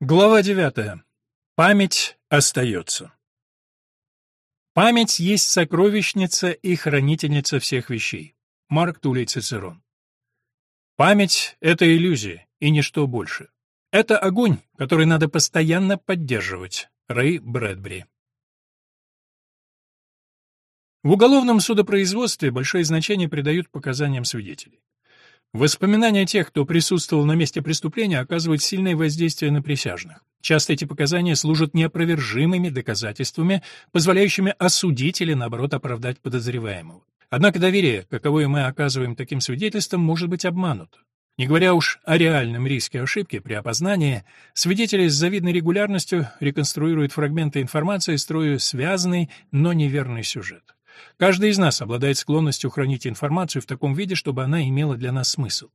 Глава 9. Память остается. Память есть сокровищница и хранительница всех вещей. Марк Тулей Цицерон. Память — это иллюзия, и ничто больше. Это огонь, который надо постоянно поддерживать. Рэй Брэдбери. В уголовном судопроизводстве большое значение придают показаниям свидетелей. Воспоминания тех, кто присутствовал на месте преступления, оказывают сильное воздействие на присяжных. Часто эти показания служат неопровержимыми доказательствами, позволяющими осудить или, наоборот, оправдать подозреваемого. Однако доверие, каковое мы оказываем таким свидетельствам, может быть обмануто. Не говоря уж о реальном риске ошибки при опознании, свидетели с завидной регулярностью реконструируют фрагменты информации, строя связанный, но неверный сюжет. Каждый из нас обладает склонностью хранить информацию в таком виде, чтобы она имела для нас смысл.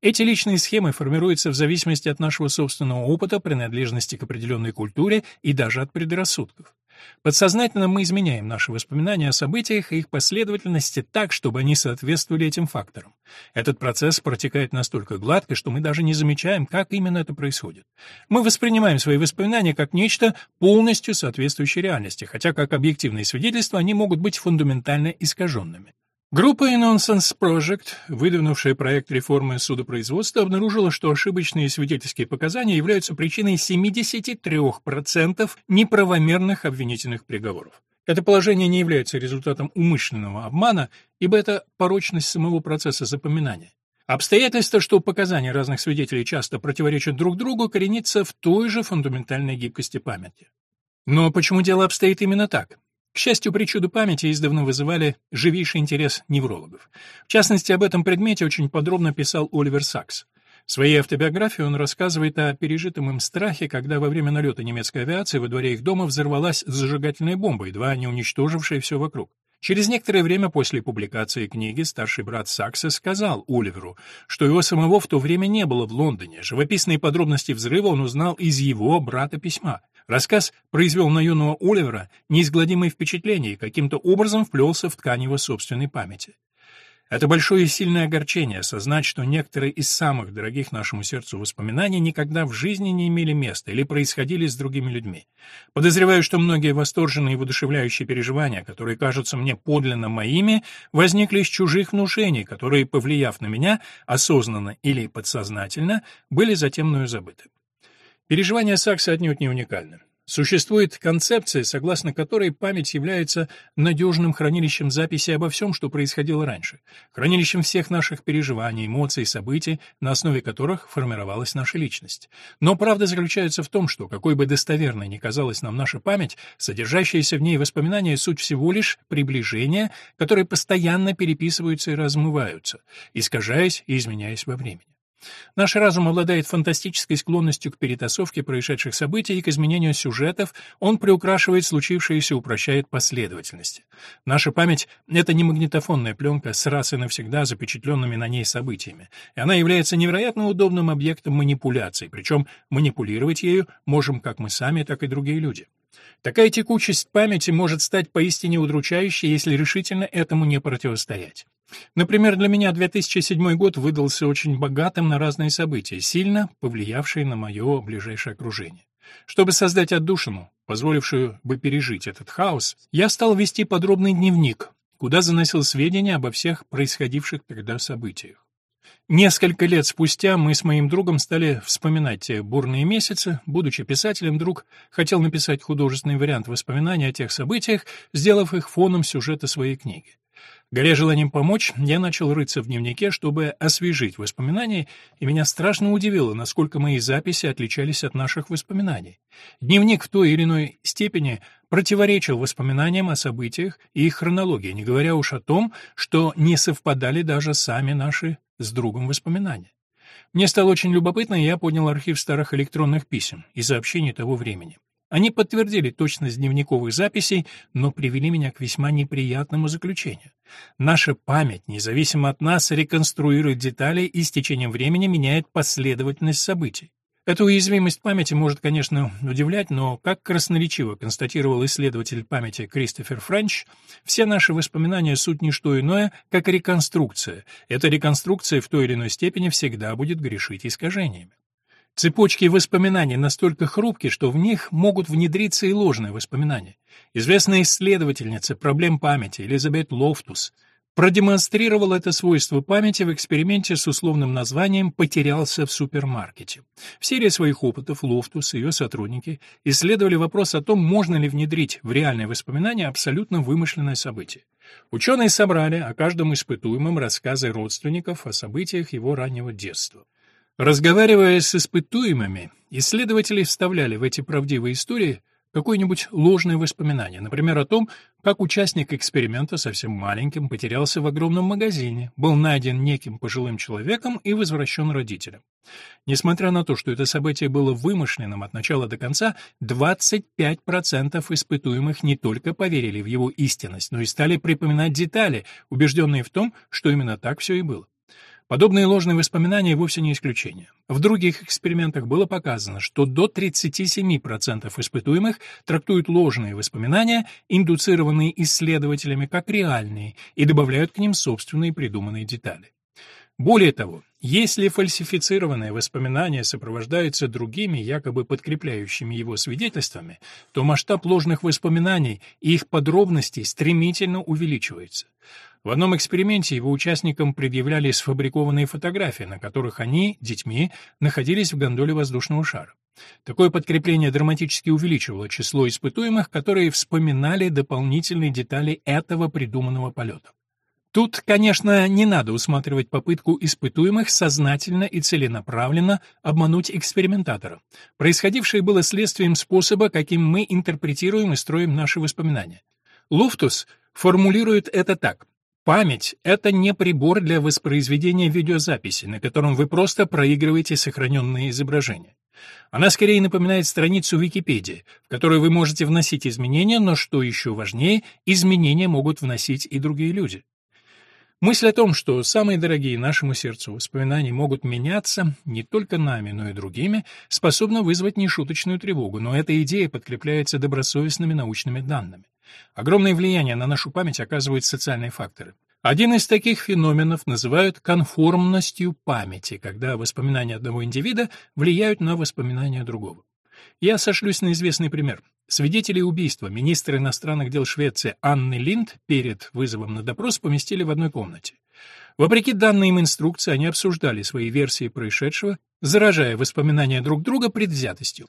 Эти личные схемы формируются в зависимости от нашего собственного опыта, принадлежности к определенной культуре и даже от предрассудков. Подсознательно мы изменяем наши воспоминания о событиях и их последовательности так, чтобы они соответствовали этим факторам. Этот процесс протекает настолько гладко, что мы даже не замечаем, как именно это происходит. Мы воспринимаем свои воспоминания как нечто полностью соответствующее реальности, хотя как объективные свидетельства они могут быть фундаментально искаженными. Группа Nonsense Project, выдвинувшая проект реформы судопроизводства, обнаружила, что ошибочные свидетельские показания являются причиной 73% неправомерных обвинительных приговоров. Это положение не является результатом умышленного обмана, ибо это порочность самого процесса запоминания. Обстоятельство, что показания разных свидетелей часто противоречат друг другу, коренится в той же фундаментальной гибкости памяти. Но почему дело обстоит именно так? К счастью, причуды памяти издавна вызывали живейший интерес неврологов. В частности, об этом предмете очень подробно писал Оливер Сакс. В своей автобиографии он рассказывает о пережитом им страхе, когда во время налета немецкой авиации во дворе их дома взорвалась зажигательная бомба, едва не уничтожившая все вокруг. Через некоторое время после публикации книги старший брат Сакса сказал Оливеру, что его самого в то время не было в Лондоне. Живописные подробности взрыва он узнал из его брата письма. Рассказ произвел на юного Оливера неизгладимое впечатление и каким-то образом вплелся в ткань его собственной памяти. Это большое и сильное огорчение осознать, что некоторые из самых дорогих нашему сердцу воспоминаний никогда в жизни не имели места или происходили с другими людьми. Подозреваю, что многие восторженные и воодушевляющие переживания, которые кажутся мне подлинно моими, возникли из чужих внушений, которые, повлияв на меня, осознанно или подсознательно, были затем мною забыты. Переживания Сакса отнюдь не уникальны. Существует концепция, согласно которой память является надежным хранилищем записи обо всем, что происходило раньше, хранилищем всех наших переживаний, эмоций, событий, на основе которых формировалась наша личность. Но правда заключается в том, что какой бы достоверной ни казалась нам наша память, содержащиеся в ней воспоминания — суть всего лишь приближения, которые постоянно переписываются и размываются, искажаясь и изменяясь во времени. Наш разум обладает фантастической склонностью к перетасовке происшедших событий и к изменению сюжетов, он приукрашивает случившееся упрощает последовательности. Наша память — это не магнитофонная пленка с раз и навсегда запечатленными на ней событиями, и она является невероятно удобным объектом манипуляций, причем манипулировать ею можем как мы сами, так и другие люди. Такая текучесть памяти может стать поистине удручающей, если решительно этому не противостоять. Например, для меня 2007 год выдался очень богатым на разные события, сильно повлиявшие на мое ближайшее окружение. Чтобы создать отдушину, позволившую бы пережить этот хаос, я стал вести подробный дневник, куда заносил сведения обо всех происходивших тогда событиях. Несколько лет спустя мы с моим другом стали вспоминать те бурные месяцы. Будучи писателем, друг хотел написать художественный вариант воспоминаний о тех событиях, сделав их фоном сюжета своей книги. Горя желанием помочь, я начал рыться в дневнике, чтобы освежить воспоминания, и меня страшно удивило, насколько мои записи отличались от наших воспоминаний. Дневник в той или иной степени противоречил воспоминаниям о событиях и их хронологии, не говоря уж о том, что не совпадали даже сами наши с другом воспоминания. Мне стало очень любопытно, и я поднял архив старых электронных писем и сообщений того времени. Они подтвердили точность дневниковых записей, но привели меня к весьма неприятному заключению. Наша память, независимо от нас, реконструирует детали и с течением времени меняет последовательность событий. Эта уязвимость памяти может, конечно, удивлять, но, как красноречиво констатировал исследователь памяти Кристофер Френч, все наши воспоминания — суть не что иное, как реконструкция. Эта реконструкция в той или иной степени всегда будет грешить искажениями. Цепочки воспоминаний настолько хрупки, что в них могут внедриться и ложные воспоминания. Известная исследовательница проблем памяти Элизабет Лофтус – продемонстрировал это свойство памяти в эксперименте с условным названием «потерялся в супермаркете». В серии своих опытов Лофтус и ее сотрудники исследовали вопрос о том, можно ли внедрить в реальное воспоминание абсолютно вымышленное событие. Ученые собрали о каждом испытуемом рассказы родственников о событиях его раннего детства. Разговаривая с испытуемыми, исследователи вставляли в эти правдивые истории какое-нибудь ложное воспоминание, например, о том, как участник эксперимента совсем маленьким потерялся в огромном магазине, был найден неким пожилым человеком и возвращен родителям. Несмотря на то, что это событие было вымышленным от начала до конца, 25% испытуемых не только поверили в его истинность, но и стали припоминать детали, убежденные в том, что именно так все и было. Подобные ложные воспоминания вовсе не исключение. В других экспериментах было показано, что до 37% испытуемых трактуют ложные воспоминания, индуцированные исследователями, как реальные, и добавляют к ним собственные придуманные детали. Более того, если фальсифицированное воспоминание сопровождается другими, якобы подкрепляющими его свидетельствами, то масштаб ложных воспоминаний и их подробностей стремительно увеличивается. В одном эксперименте его участникам предъявляли сфабрикованные фотографии, на которых они, детьми, находились в гондоле воздушного шара. Такое подкрепление драматически увеличивало число испытуемых, которые вспоминали дополнительные детали этого придуманного полета. Тут, конечно, не надо усматривать попытку испытуемых сознательно и целенаправленно обмануть экспериментатора. Происходившее было следствием способа, каким мы интерпретируем и строим наши воспоминания. Луфтус формулирует это так. Память — это не прибор для воспроизведения видеозаписи, на котором вы просто проигрываете сохраненные изображения. Она скорее напоминает страницу Википедии, в которой вы можете вносить изменения, но, что еще важнее, изменения могут вносить и другие люди. Мысль о том, что самые дорогие нашему сердцу воспоминания могут меняться не только нами, но и другими, способна вызвать нешуточную тревогу, но эта идея подкрепляется добросовестными научными данными. Огромное влияние на нашу память оказывают социальные факторы. Один из таких феноменов называют конформностью памяти, когда воспоминания одного индивида влияют на воспоминания другого. Я сошлюсь на известный пример. Свидетелей убийства министра иностранных дел Швеции Анны Линд перед вызовом на допрос поместили в одной комнате. Вопреки данной им инструкции, они обсуждали свои версии происшедшего, заражая воспоминания друг друга предвзятостью.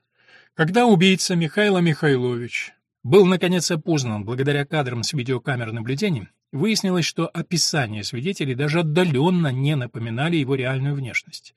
Когда убийца Михаил Михайлович был, наконец, опознан благодаря кадрам с видеокамер наблюдений, Выяснилось, что описания свидетелей даже отдаленно не напоминали его реальную внешность.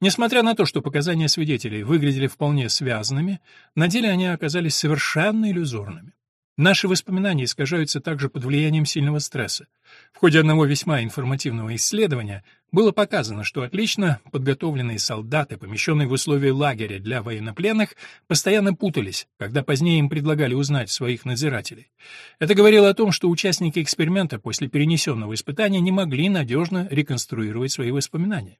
Несмотря на то, что показания свидетелей выглядели вполне связанными, на деле они оказались совершенно иллюзорными. Наши воспоминания искажаются также под влиянием сильного стресса. В ходе одного весьма информативного исследования было показано, что отлично подготовленные солдаты, помещенные в условия лагеря для военнопленных, постоянно путались, когда позднее им предлагали узнать своих надзирателей. Это говорило о том, что участники эксперимента после перенесенного испытания не могли надежно реконструировать свои воспоминания.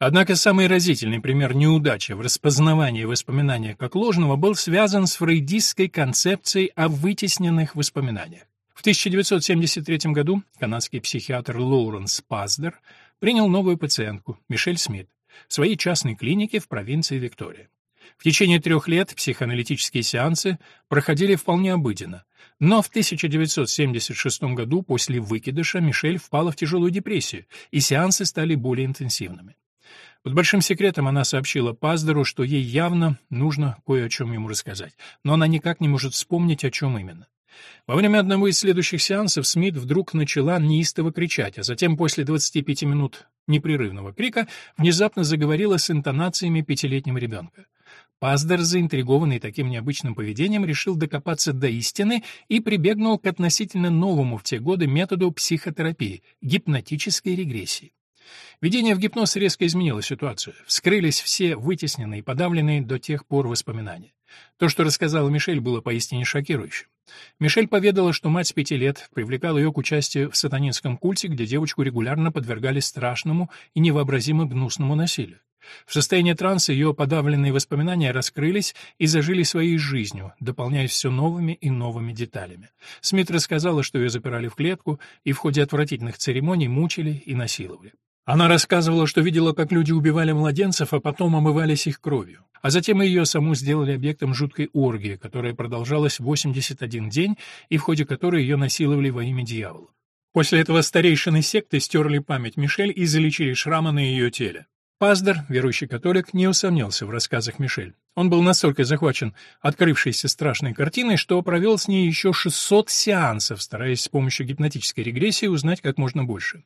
Однако самый разительный пример неудачи в распознавании воспоминания как ложного был связан с фрейдистской концепцией о вытесненных воспоминаниях. В 1973 году канадский психиатр Лоуренс Паздер принял новую пациентку, Мишель Смит, в своей частной клинике в провинции Виктория. В течение трех лет психоаналитические сеансы проходили вполне обыденно, но в 1976 году после выкидыша Мишель впала в тяжелую депрессию, и сеансы стали более интенсивными. Под большим секретом она сообщила Паздеру, что ей явно нужно кое о чем ему рассказать, но она никак не может вспомнить, о чем именно. Во время одного из следующих сеансов Смит вдруг начала неистово кричать, а затем после 25 минут непрерывного крика внезапно заговорила с интонациями пятилетнего ребенка. Паздер, заинтригованный таким необычным поведением, решил докопаться до истины и прибегнул к относительно новому в те годы методу психотерапии — гипнотической регрессии. Введение в гипноз резко изменило ситуацию. Вскрылись все вытесненные и подавленные до тех пор воспоминания. То, что рассказала Мишель, было поистине шокирующим. Мишель поведала, что мать с пяти лет привлекала ее к участию в сатанинском культе, где девочку регулярно подвергали страшному и невообразимо гнусному насилию. В состоянии транса ее подавленные воспоминания раскрылись и зажили своей жизнью, дополняясь все новыми и новыми деталями. Смит рассказала, что ее запирали в клетку и в ходе отвратительных церемоний мучили и насиловали. Она рассказывала, что видела, как люди убивали младенцев, а потом омывались их кровью. А затем ее саму сделали объектом жуткой оргии, которая продолжалась 81 день и в ходе которой ее насиловали во имя дьявола. После этого старейшины секты стерли память Мишель и залечили шрамы на ее теле. Паздер, верующий католик, не усомнился в рассказах Мишель. Он был настолько захвачен открывшейся страшной картиной, что провел с ней еще 600 сеансов, стараясь с помощью гипнотической регрессии узнать как можно больше.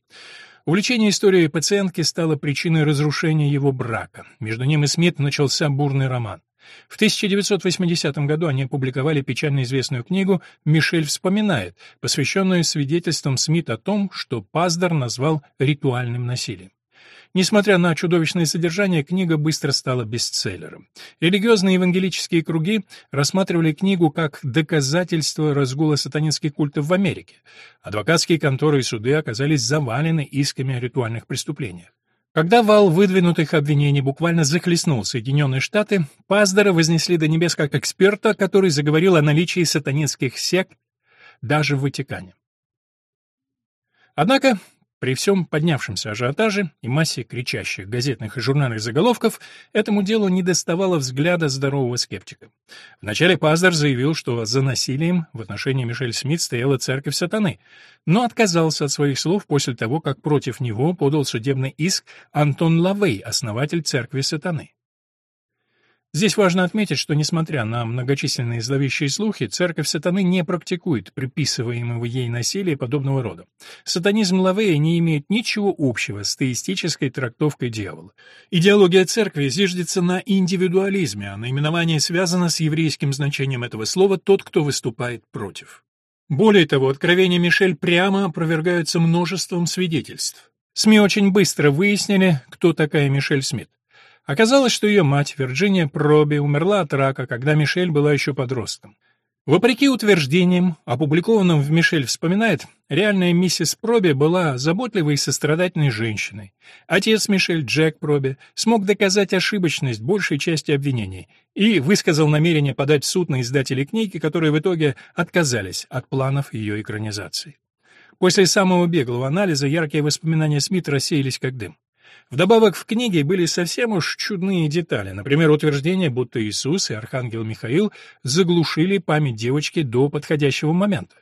Увлечение историей пациентки стало причиной разрушения его брака. Между ним и Смит начался бурный роман. В 1980 году они опубликовали печально известную книгу «Мишель вспоминает», посвященную свидетельствам Смит о том, что Паздер назвал ритуальным насилием. Несмотря на чудовищное содержание, книга быстро стала бестселлером. Религиозные евангелические круги рассматривали книгу как доказательство разгула сатанинских культов в Америке. Адвокатские конторы и суды оказались завалены исками о ритуальных преступлениях. Когда вал выдвинутых обвинений буквально захлестнул Соединенные Штаты, Паздера вознесли до небес как эксперта, который заговорил о наличии сатанинских сект даже в Ватикане. Однако при всем поднявшемся ажиотаже и массе кричащих газетных и журнальных заголовков этому делу не доставало взгляда здорового скептика. Вначале Паздер заявил, что за насилием в отношении Мишель Смит стояла церковь сатаны, но отказался от своих слов после того, как против него подал судебный иск Антон Лавей, основатель церкви сатаны. Здесь важно отметить, что, несмотря на многочисленные зловещие слухи, церковь сатаны не практикует приписываемого ей насилия подобного рода. Сатанизм Лавея не имеет ничего общего с теистической трактовкой дьявола. Идеология церкви зиждется на индивидуализме, а наименование связано с еврейским значением этого слова «тот, кто выступает против». Более того, откровения Мишель прямо опровергаются множеством свидетельств. СМИ очень быстро выяснили, кто такая Мишель Смит. Оказалось, что ее мать, Вирджиния Проби, умерла от рака, когда Мишель была еще подростком. Вопреки утверждениям, опубликованным в «Мишель вспоминает», реальная миссис Проби была заботливой и сострадательной женщиной. Отец Мишель, Джек Проби, смог доказать ошибочность большей части обвинений и высказал намерение подать в суд на издателей книги, которые в итоге отказались от планов ее экранизации. После самого беглого анализа яркие воспоминания Смит рассеялись как дым. Вдобавок в книге были совсем уж чудные детали, например, утверждение, будто Иисус и архангел Михаил заглушили память девочки до подходящего момента.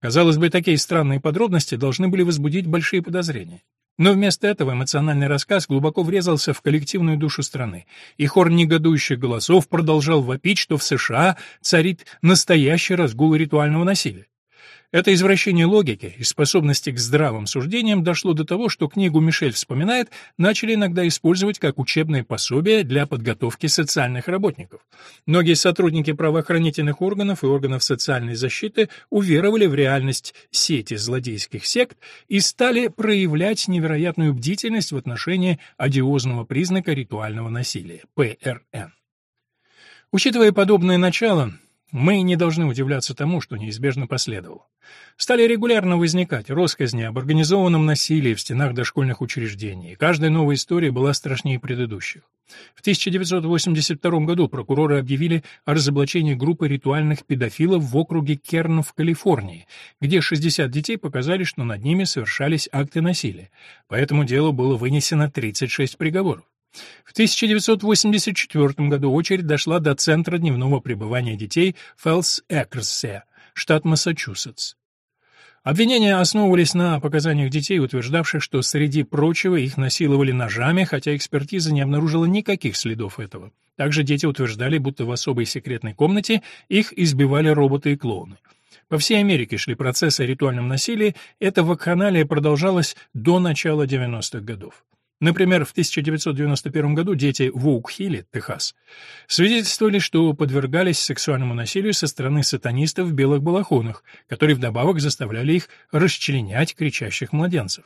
Казалось бы, такие странные подробности должны были возбудить большие подозрения. Но вместо этого эмоциональный рассказ глубоко врезался в коллективную душу страны, и хор негодующих голосов продолжал вопить, что в США царит настоящий разгул ритуального насилия. Это извращение логики и способности к здравым суждениям дошло до того, что книгу Мишель вспоминает начали иногда использовать как учебное пособие для подготовки социальных работников. Многие сотрудники правоохранительных органов и органов социальной защиты уверовали в реальность сети злодейских сект и стали проявлять невероятную бдительность в отношении одиозного признака ритуального насилия – ПРН. Учитывая подобное начало, мы не должны удивляться тому, что неизбежно последовало. Стали регулярно возникать россказни об организованном насилии в стенах дошкольных учреждений, каждая новая история была страшнее предыдущих. В 1982 году прокуроры объявили о разоблачении группы ритуальных педофилов в округе Керн в Калифорнии, где 60 детей показали, что над ними совершались акты насилия. По этому делу было вынесено 36 приговоров. В 1984 году очередь дошла до центра дневного пребывания детей Фелс-Экрсе, штат Массачусетс. Обвинения основывались на показаниях детей, утверждавших, что среди прочего их насиловали ножами, хотя экспертиза не обнаружила никаких следов этого. Также дети утверждали, будто в особой секретной комнате их избивали роботы и клоуны. По всей Америке шли процессы о ритуальном насилии, эта вакханалия продолжалась до начала 90-х годов. Например, в 1991 году дети в Оук-Хилле, Техас, свидетельствовали, что подвергались сексуальному насилию со стороны сатанистов в белых балахонах, которые вдобавок заставляли их расчленять кричащих младенцев.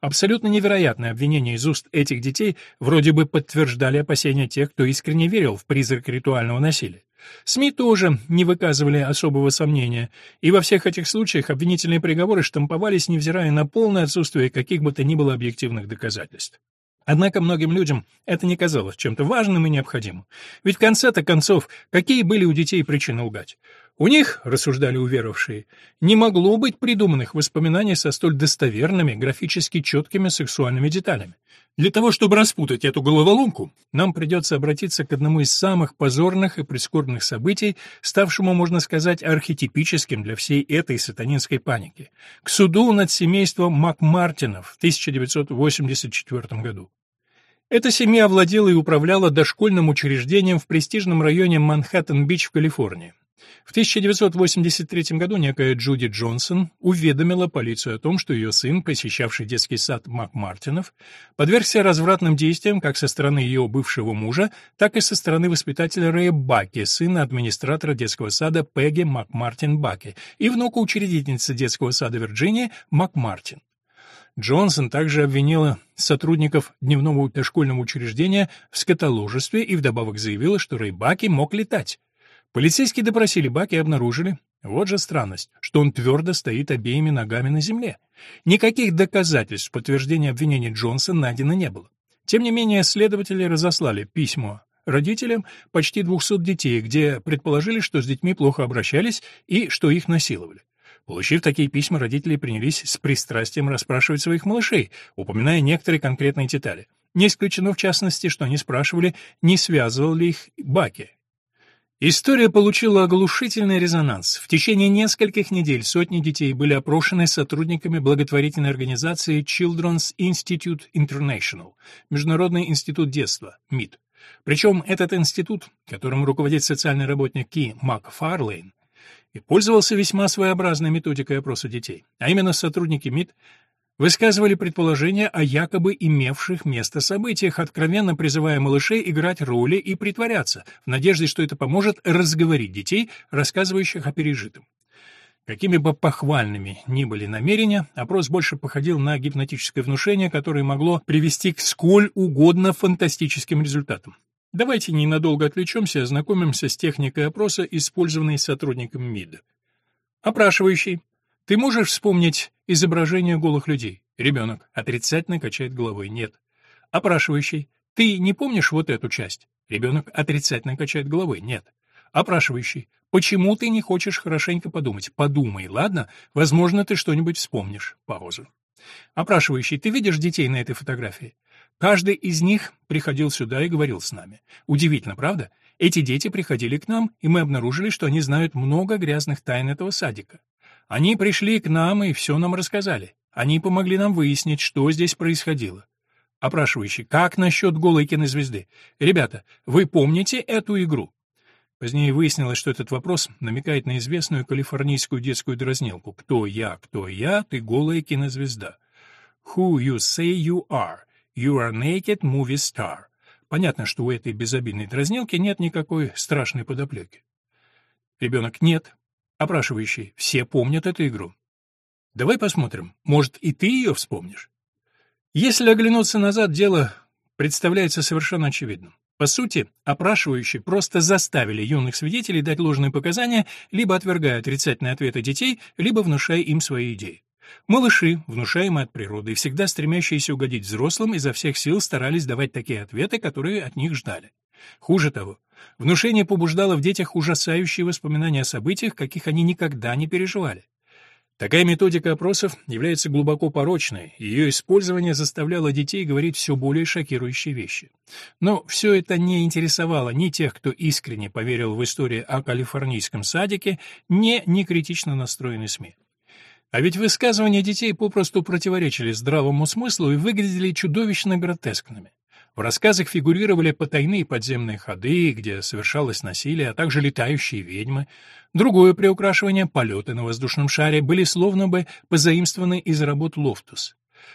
Абсолютно невероятные обвинения из уст этих детей вроде бы подтверждали опасения тех, кто искренне верил в призрак ритуального насилия. СМИ тоже не выказывали особого сомнения, и во всех этих случаях обвинительные приговоры штамповались, невзирая на полное отсутствие каких бы то ни было объективных доказательств. Однако многим людям это не казалось чем-то важным и необходимым. Ведь в конце-то концов, какие были у детей причины лгать? У них, рассуждали уверовавшие, не могло быть придуманных воспоминаний со столь достоверными, графически четкими сексуальными деталями. Для того, чтобы распутать эту головоломку, нам придется обратиться к одному из самых позорных и прискорбных событий, ставшему, можно сказать, архетипическим для всей этой сатанинской паники, к суду над семейством Макмартинов в 1984 году. Эта семья владела и управляла дошкольным учреждением в престижном районе Манхэттен-Бич в Калифорнии. В 1983 году некая Джуди Джонсон уведомила полицию о том, что ее сын, посещавший детский сад МакМартинов, подвергся развратным действиям как со стороны ее бывшего мужа, так и со стороны воспитателя Рэя Баки, сына администратора детского сада Пегги МакМартин Баки и внука учредительницы детского сада Вирджинии МакМартин. Джонсон также обвинила сотрудников дневного дошкольного учреждения в скотоложестве и вдобавок заявила, что Рэй Баки мог летать. Полицейские допросили Баки и обнаружили, вот же странность, что он твердо стоит обеими ногами на земле. Никаких доказательств подтверждения обвинений Джонса найдено не было. Тем не менее, следователи разослали письмо родителям почти 200 детей, где предположили, что с детьми плохо обращались и что их насиловали. Получив такие письма, родители принялись с пристрастием расспрашивать своих малышей, упоминая некоторые конкретные детали. Не исключено, в частности, что они спрашивали, не связывал ли их Баки, История получила оглушительный резонанс. В течение нескольких недель сотни детей были опрошены сотрудниками благотворительной организации Children's Institute International, Международный институт детства, МИД. Причем этот институт, которым руководит социальный работник Ки Макфарлейн, и пользовался весьма своеобразной методикой опроса детей. А именно сотрудники МИД высказывали предположения о якобы имевших место событиях, откровенно призывая малышей играть роли и притворяться, в надежде, что это поможет разговорить детей, рассказывающих о пережитом. Какими бы похвальными ни были намерения, опрос больше походил на гипнотическое внушение, которое могло привести к сколь угодно фантастическим результатам. Давайте ненадолго отвлечемся и ознакомимся с техникой опроса, использованной сотрудниками МИДа. Опрашивающий ты можешь вспомнить изображение голых людей? Ребенок отрицательно качает головой. Нет. Опрашивающий. Ты не помнишь вот эту часть? Ребенок отрицательно качает головой. Нет. Опрашивающий. Почему ты не хочешь хорошенько подумать? Подумай, ладно? Возможно, ты что-нибудь вспомнишь. Пауза. Опрашивающий. Ты видишь детей на этой фотографии? Каждый из них приходил сюда и говорил с нами. Удивительно, правда? Эти дети приходили к нам, и мы обнаружили, что они знают много грязных тайн этого садика. Они пришли к нам и все нам рассказали. Они помогли нам выяснить, что здесь происходило. Опрашивающий, как насчет голой кинозвезды? Ребята, вы помните эту игру? Позднее выяснилось, что этот вопрос намекает на известную калифорнийскую детскую дразнилку «Кто я, кто я, ты голая кинозвезда». «Who you say you are? You are naked movie star». Понятно, что у этой безобидной дразнилки нет никакой страшной подоплеки. Ребенок «Нет, Опрашивающий. Все помнят эту игру. Давай посмотрим. Может, и ты ее вспомнишь? Если оглянуться назад, дело представляется совершенно очевидным. По сути, опрашивающие просто заставили юных свидетелей дать ложные показания, либо отвергая отрицательные ответы детей, либо внушая им свои идеи. Малыши, внушаемые от природы и всегда стремящиеся угодить взрослым, изо всех сил старались давать такие ответы, которые от них ждали. Хуже того, внушение побуждало в детях ужасающие воспоминания о событиях, каких они никогда не переживали. Такая методика опросов является глубоко порочной, ее использование заставляло детей говорить все более шокирующие вещи. Но все это не интересовало ни тех, кто искренне поверил в историю о калифорнийском садике, ни некритично настроенные СМИ. А ведь высказывания детей попросту противоречили здравому смыслу и выглядели чудовищно гротескными. В рассказах фигурировали потайные подземные ходы, где совершалось насилие, а также летающие ведьмы. Другое приукрашивание — полеты на воздушном шаре — были словно бы позаимствованы из работ Лофтус.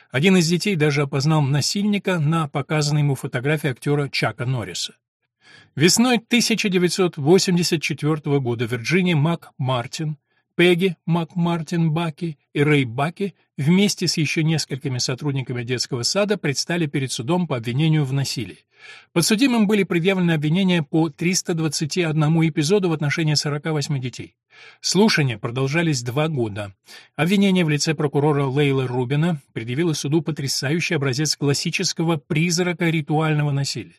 Один из детей даже опознал насильника на показанной ему фотографии актера Чака Норриса. Весной 1984 года Вирджиния Мак Мартин Пегги МакМартин Баки и Рэй Баки вместе с еще несколькими сотрудниками детского сада предстали перед судом по обвинению в насилии. Подсудимым были предъявлены обвинения по 321 эпизоду в отношении 48 детей. Слушания продолжались два года. Обвинение в лице прокурора Лейла Рубина предъявило суду потрясающий образец классического призрака ритуального насилия.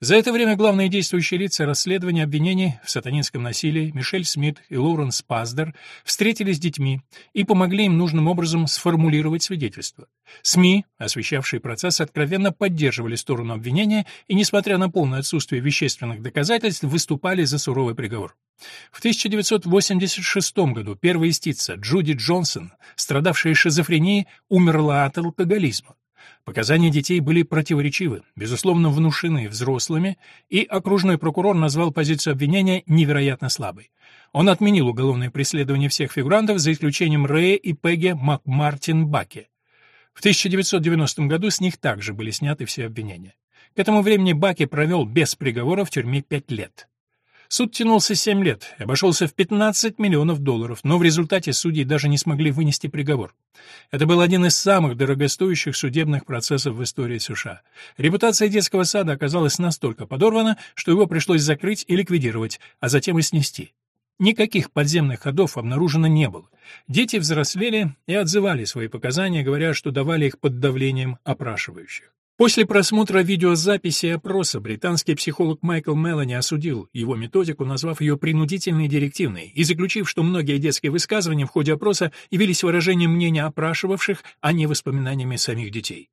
За это время главные действующие лица расследования обвинений в сатанинском насилии Мишель Смит и Лоуренс Паздер встретились с детьми и помогли им нужным образом сформулировать свидетельства. СМИ, освещавшие процесс, откровенно поддерживали сторону обвинения и, несмотря на полное отсутствие вещественных доказательств, выступали за суровый приговор. В 1986 году первая истица Джуди Джонсон, страдавшая шизофренией, умерла от алкоголизма. Показания детей были противоречивы, безусловно, внушены взрослыми, и окружной прокурор назвал позицию обвинения невероятно слабой. Он отменил уголовное преследование всех фигурантов, за исключением Рэя и Пегги Макмартин Баки. В 1990 году с них также были сняты все обвинения. К этому времени Баки провел без приговора в тюрьме пять лет. Суд тянулся 7 лет и обошелся в 15 миллионов долларов, но в результате судьи даже не смогли вынести приговор. Это был один из самых дорогостоящих судебных процессов в истории США. Репутация детского сада оказалась настолько подорвана, что его пришлось закрыть и ликвидировать, а затем и снести. Никаких подземных ходов обнаружено не было. Дети взрослели и отзывали свои показания, говоря, что давали их под давлением опрашивающих. После просмотра видеозаписи опроса британский психолог Майкл Мелани осудил его методику, назвав ее принудительной и директивной, и заключив, что многие детские высказывания в ходе опроса явились выражением мнения опрашивавших, а не воспоминаниями самих детей.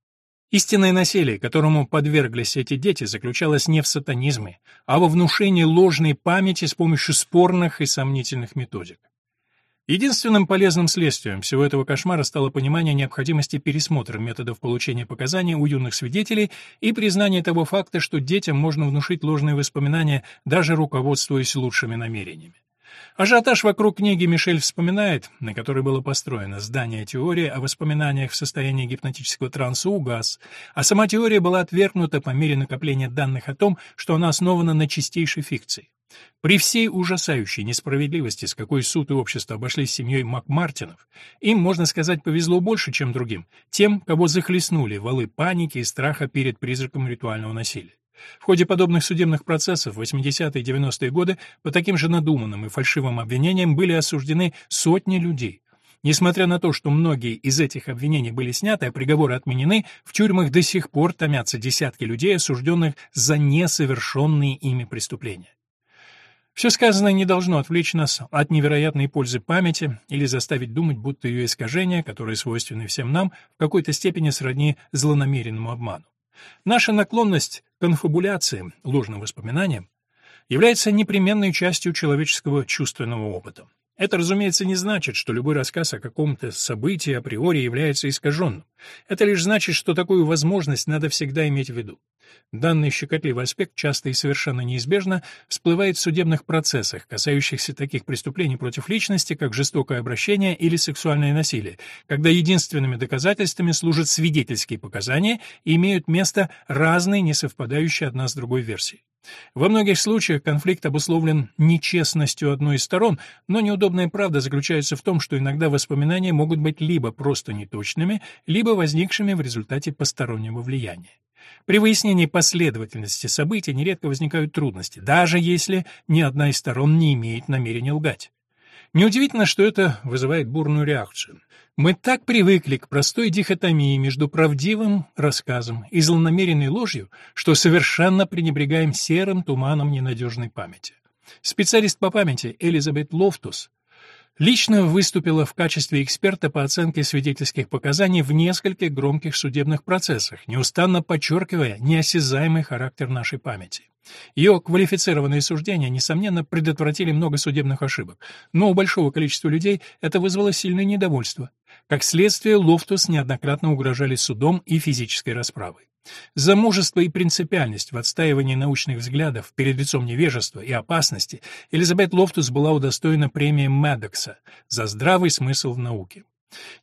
Истинное насилие, которому подверглись эти дети, заключалось не в сатанизме, а во внушении ложной памяти с помощью спорных и сомнительных методик. Единственным полезным следствием всего этого кошмара стало понимание необходимости пересмотра методов получения показаний у юных свидетелей и признание того факта, что детям можно внушить ложные воспоминания, даже руководствуясь лучшими намерениями. Ажиотаж вокруг книги Мишель вспоминает, на которой было построено здание теории о воспоминаниях в состоянии гипнотического транса угас, а сама теория была отвергнута по мере накопления данных о том, что она основана на чистейшей фикции. При всей ужасающей несправедливости, с какой суд и общество обошлись семьей Макмартинов, им, можно сказать, повезло больше, чем другим, тем, кого захлестнули валы паники и страха перед призраком ритуального насилия. В ходе подобных судебных процессов в 80-е и 90-е годы по таким же надуманным и фальшивым обвинениям были осуждены сотни людей. Несмотря на то, что многие из этих обвинений были сняты, а приговоры отменены, в тюрьмах до сих пор томятся десятки людей, осужденных за несовершенные ими преступления. Все сказанное не должно отвлечь нас от невероятной пользы памяти или заставить думать, будто ее искажения, которые свойственны всем нам, в какой-то степени сродни злонамеренному обману. Наша наклонность к конфабуляциям, ложным воспоминаниям, является непременной частью человеческого чувственного опыта. Это, разумеется, не значит, что любой рассказ о каком-то событии априори является искаженным. Это лишь значит, что такую возможность надо всегда иметь в виду. Данный щекотливый аспект часто и совершенно неизбежно всплывает в судебных процессах, касающихся таких преступлений против личности, как жестокое обращение или сексуальное насилие, когда единственными доказательствами служат свидетельские показания и имеют место разные, не совпадающие одна с другой версии. Во многих случаях конфликт обусловлен нечестностью одной из сторон, но неудобная правда заключается в том, что иногда воспоминания могут быть либо просто неточными, либо возникшими в результате постороннего влияния. При выяснении последовательности событий нередко возникают трудности, даже если ни одна из сторон не имеет намерения лгать. Неудивительно, что это вызывает бурную реакцию. Мы так привыкли к простой дихотомии между правдивым рассказом и злонамеренной ложью, что совершенно пренебрегаем серым туманом ненадежной памяти. Специалист по памяти Элизабет Лофтус лично выступила в качестве эксперта по оценке свидетельских показаний в нескольких громких судебных процессах, неустанно подчеркивая неосязаемый характер нашей памяти. Ее квалифицированные суждения, несомненно, предотвратили много судебных ошибок, но у большого количества людей это вызвало сильное недовольство. Как следствие, Лофтус неоднократно угрожали судом и физической расправой. За мужество и принципиальность в отстаивании научных взглядов перед лицом невежества и опасности Элизабет Лофтус была удостоена премии Мэддокса за здравый смысл в науке.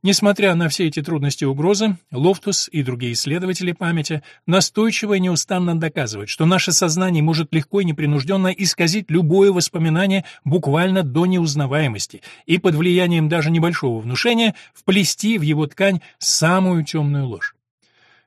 Несмотря на все эти трудности и угрозы, Лофтус и другие исследователи памяти настойчиво и неустанно доказывают, что наше сознание может легко и непринужденно исказить любое воспоминание буквально до неузнаваемости и под влиянием даже небольшого внушения вплести в его ткань самую темную ложь.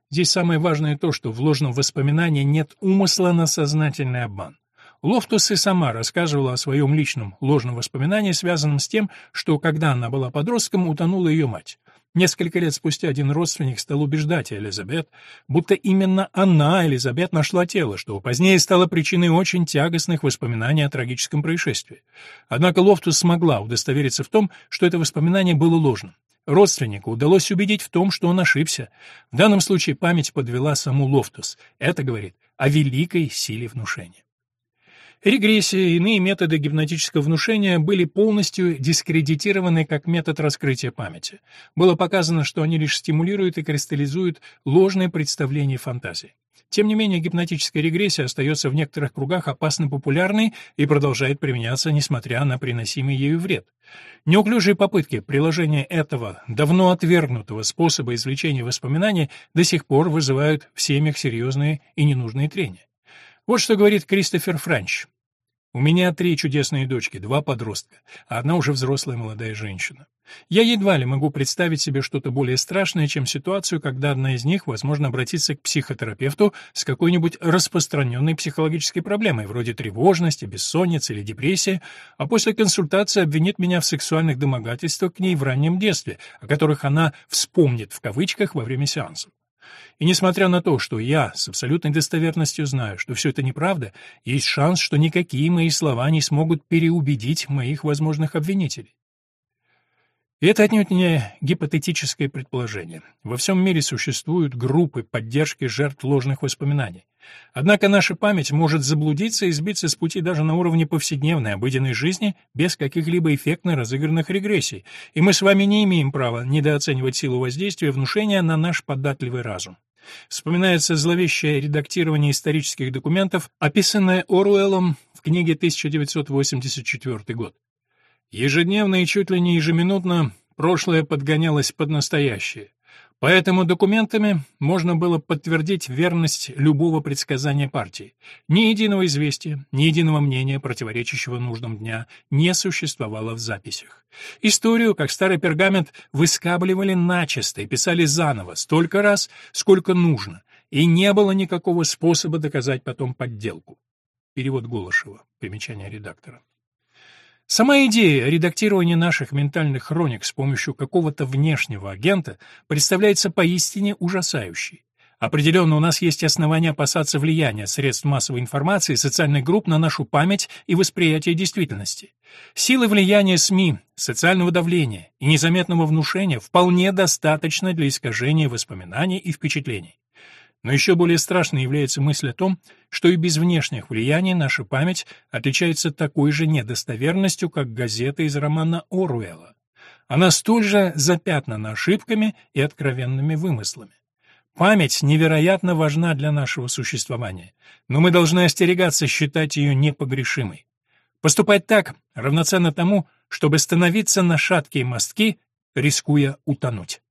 Здесь самое важное то, что в ложном воспоминании нет умысла на сознательный обман. Лофтус и сама рассказывала о своем личном ложном воспоминании, связанном с тем, что когда она была подростком, утонула ее мать. Несколько лет спустя один родственник стал убеждать Элизабет, будто именно она, Элизабет, нашла тело, что позднее стало причиной очень тягостных воспоминаний о трагическом происшествии. Однако Лофтус смогла удостовериться в том, что это воспоминание было ложным. Родственнику удалось убедить в том, что он ошибся. В данном случае память подвела саму Лофтус. Это говорит о великой силе внушения. Регрессия и иные методы гипнотического внушения были полностью дискредитированы как метод раскрытия памяти. Было показано, что они лишь стимулируют и кристаллизуют ложные представления и фантазии. Тем не менее, гипнотическая регрессия остается в некоторых кругах опасно популярной и продолжает применяться, несмотря на приносимый ею вред. Неуклюжие попытки приложения этого давно отвергнутого способа извлечения воспоминаний до сих пор вызывают в семьях серьезные и ненужные трения. Вот что говорит Кристофер Френч. У меня три чудесные дочки, два подростка, а одна уже взрослая молодая женщина. Я едва ли могу представить себе что-то более страшное, чем ситуацию, когда одна из них, возможно, обратится к психотерапевту с какой-нибудь распространенной психологической проблемой, вроде тревожности, бессонницы или депрессии, а после консультации обвинит меня в сексуальных домогательствах к ней в раннем детстве, о которых она «вспомнит» в кавычках во время сеанса. И несмотря на то, что я с абсолютной достоверностью знаю, что все это неправда, есть шанс, что никакие мои слова не смогут переубедить моих возможных обвинителей. Это отнюдь не гипотетическое предположение. Во всем мире существуют группы поддержки жертв ложных воспоминаний. Однако наша память может заблудиться и сбиться с пути даже на уровне повседневной обыденной жизни без каких-либо эффектно разыгранных регрессий, и мы с вами не имеем права недооценивать силу воздействия внушения на наш податливый разум. Вспоминается зловещее редактирование исторических документов, описанное Оруэллом в книге 1984 год. Ежедневно и чуть ли не ежеминутно прошлое подгонялось под настоящее. Поэтому документами можно было подтвердить верность любого предсказания партии. Ни единого известия, ни единого мнения, противоречащего нуждам дня, не существовало в записях. Историю, как старый пергамент, выскабливали начисто и писали заново, столько раз, сколько нужно, и не было никакого способа доказать потом подделку. Перевод Голышева. Примечание редактора. Сама идея редактирования наших ментальных хроник с помощью какого-то внешнего агента представляется поистине ужасающей. Определенно, у нас есть основания опасаться влияния средств массовой информации и социальных групп на нашу память и восприятие действительности. Силы влияния СМИ, социального давления и незаметного внушения вполне достаточно для искажения воспоминаний и впечатлений. Но еще более страшной является мысль о том, что и без внешних влияний наша память отличается такой же недостоверностью, как газета из романа Оруэлла. Она столь же запятнана ошибками и откровенными вымыслами. Память невероятно важна для нашего существования, но мы должны остерегаться считать ее непогрешимой. Поступать так равноценно тому, чтобы становиться на шаткие мостки, рискуя утонуть.